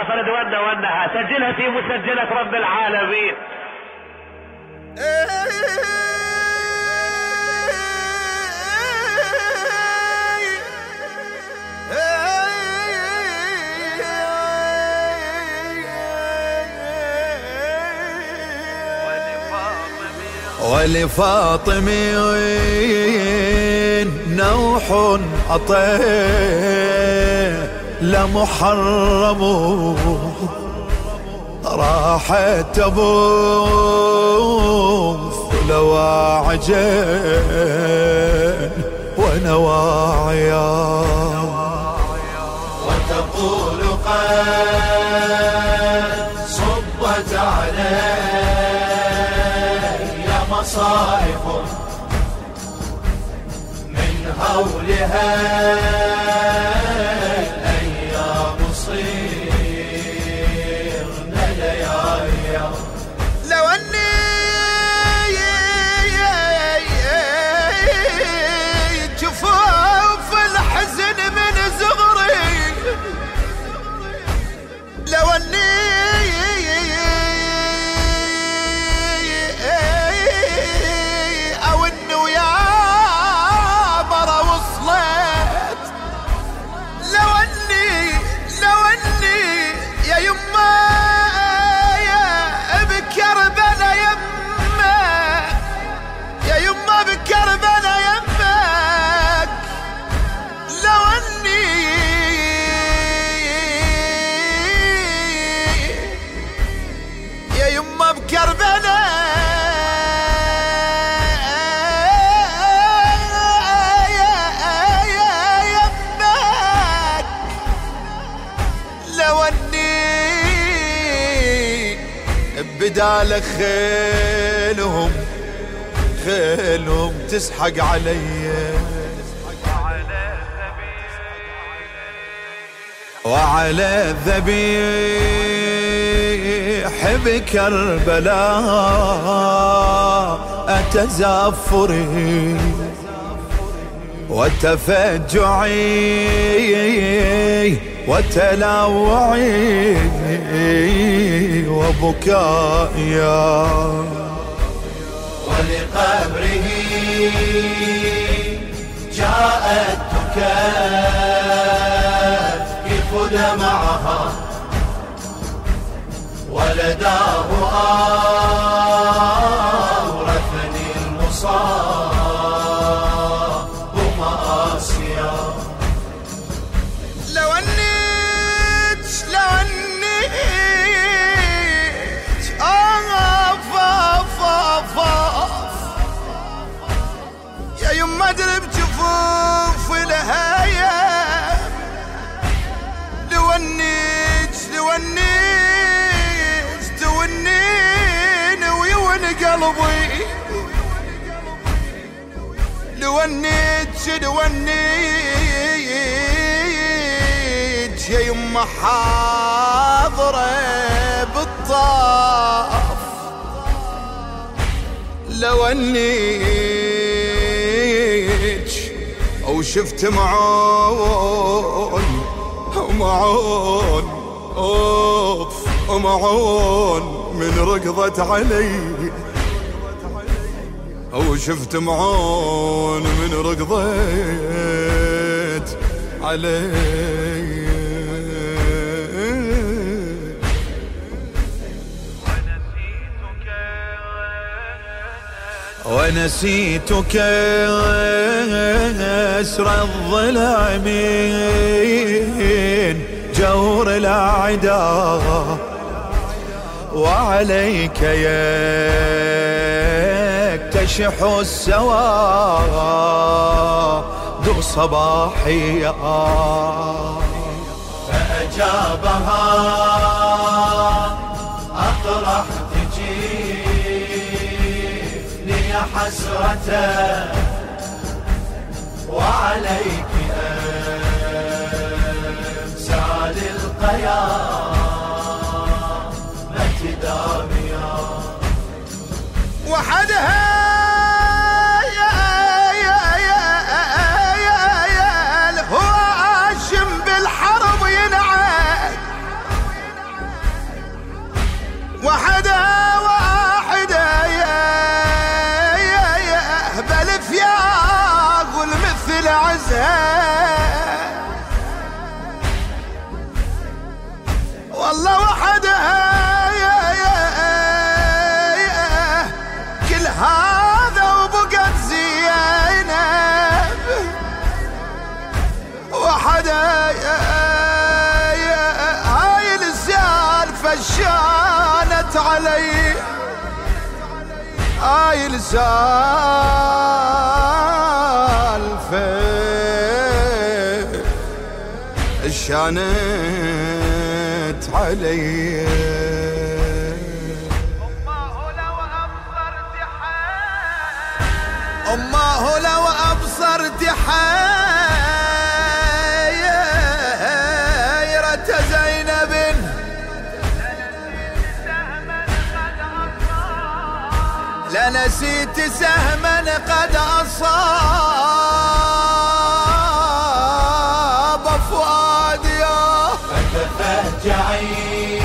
والله فرد ودنا ودها سجلها في مسجلة رب العالمين. ولفاطمي نوح أطيه لمحرم راحت ابوث لواعجين ونواعيا وتقول قد صبت علي مصائب من هولها. بدالك خيلهم خيلهم تسحق علي. وعلى الذبيح بكربلاء أتزفري. وتفجعي وتلاوعي وبكائي. ولقبره جاءت تكفف دمعها ولداه أورثني المصاب قلبي لو أنيت يا يما حاضرة بالطاف لو أنيت أو شفت معون معون أوف معون من ركضت علي أو شفت معون من ركضت علي. ونسيتك أسر الضلع من جور الأعداء وعليك يكتشح السواد صباحيا فأجابها. أطرح تجيني حسرة. هاي السالفة شانت علي. أمه لو أبصرت حيرة لنسيت سهما قد أصاب فؤادي. فتفجعي